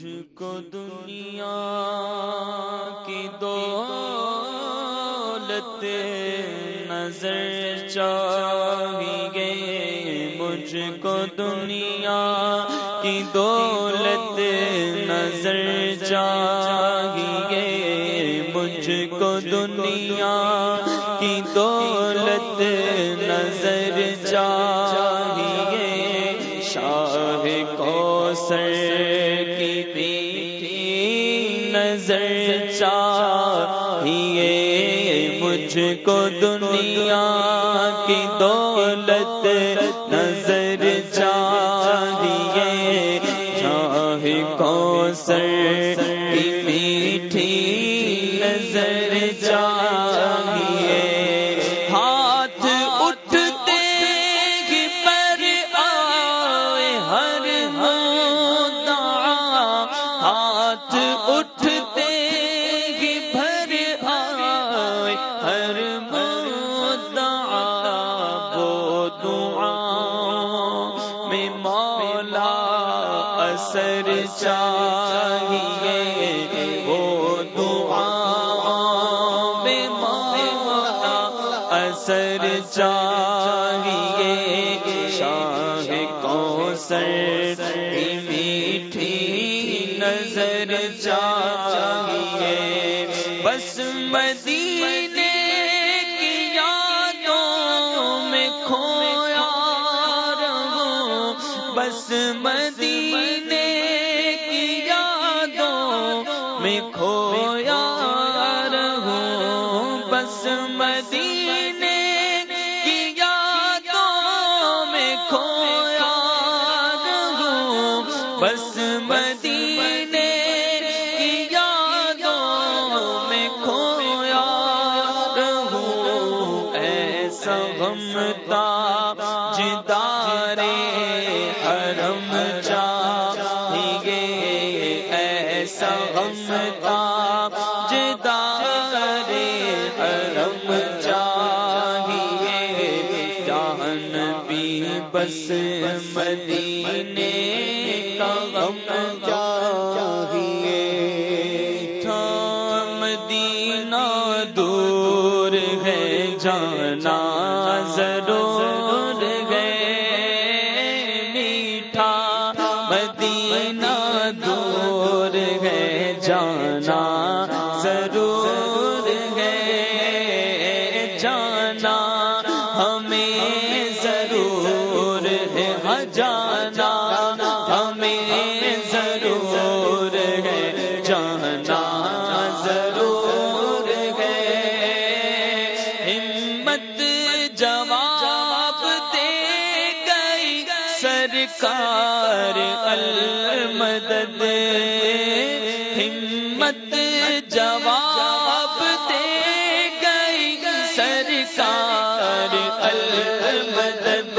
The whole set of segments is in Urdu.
مجھ کو دنیا کی دولت نظر چاہیے مجھ کو دنیا کی دولت نظر چاہیے مجھ کو دنیا کی دولت نظر چاہیے چاہیے مجھ کو دنیا کی دولت نظر چاہیے چاہے کو سر ہر مدعا وہ دعا میں مولا اثر چاہیے۔ وہ دعا میں مولا اثر چاہیے۔ شاہ کو سر میٹھی نظر چاہیے۔ بس مدینے بس مدینے کی یادوں میں کھویا رہوں۔ بس مدینے حرم چاہیے ایسا غمتا جدارے حرم چاہیے جان بھی بس مدینے کا غم چاہیے تھا مدینہ دور ہے جانا، ضرور دور ہے جانا ضرور ہے جانا ہمیں ضرور ہے ہاں جانا۔ المدد ہمت، جواب دے گئی۔ سرکار المدد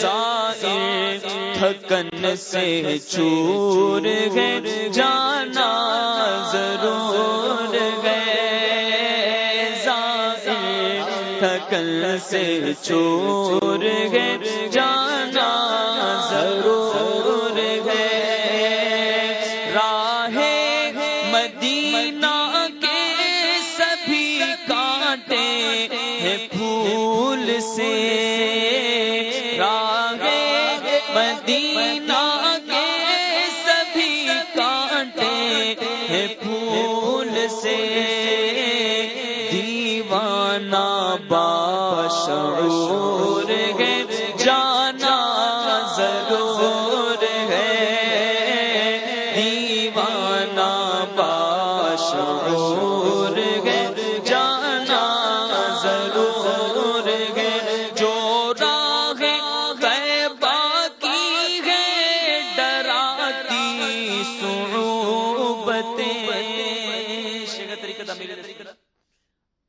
سائر تھکن سے چور گئے جانا ضرور گئے ظاہر تھکن سے چور گئے جانا ہیں پھول سے راہ مدینہ کے سبھی کانٹے ہیں پھول سے دیوانہ باشعور ہے جانا ضرور ہے دیوانہ باشعور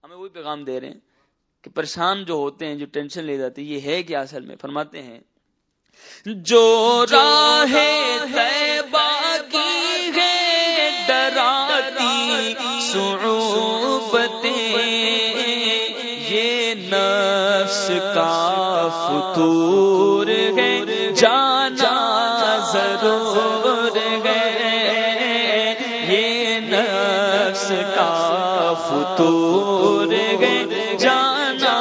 ہمیں وہی پیغام دے رہے ہیں کہ پریشان جو ہوتے ہیں جو ٹینشن لے جاتے ہیں یہ ہے کیا اصل میں فرماتے ہیں جو راہ کی ہے ڈراتی صعوبتیں یہ نفس کا فتور ہے۔ جانا ضرور فتور گئے، جانا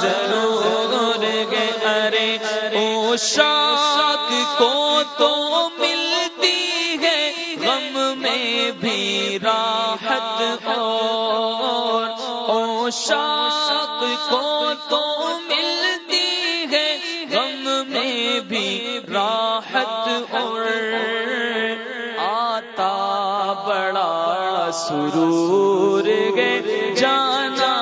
ضرور گئے۔ ارے، او شاک کو تو ملتی ہے، غم میں بھی راحت اور۔ او شاک کو تو ملتی ہے، غم میں بھی راحت اور۔ سرور گئے جانا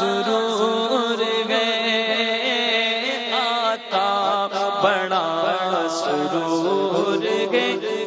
ضرور گئے۔ آتا بڑا سرور گئے۔